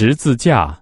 十字架